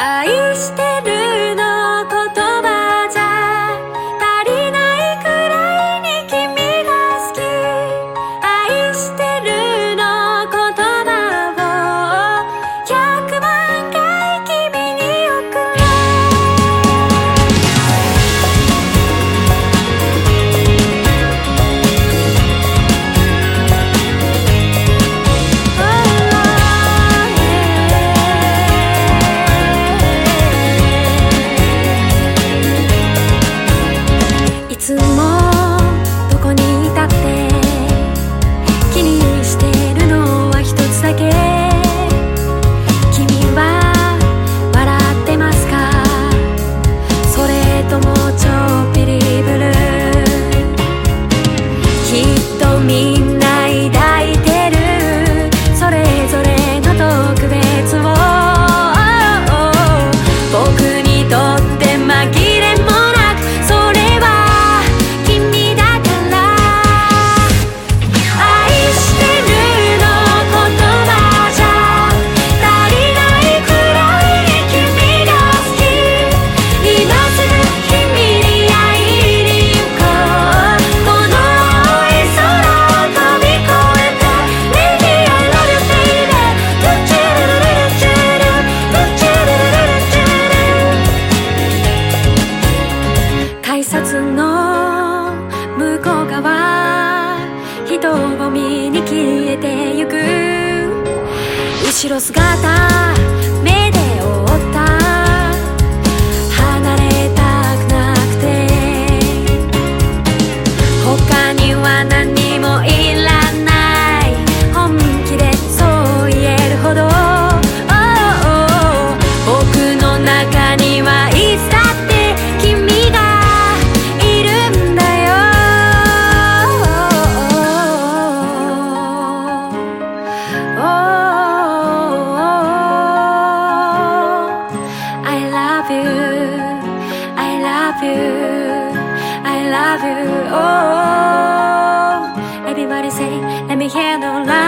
愛してるきみんな後ろ姿 I love you, I love you, I love you. Oh, everybody say, let me hear the love.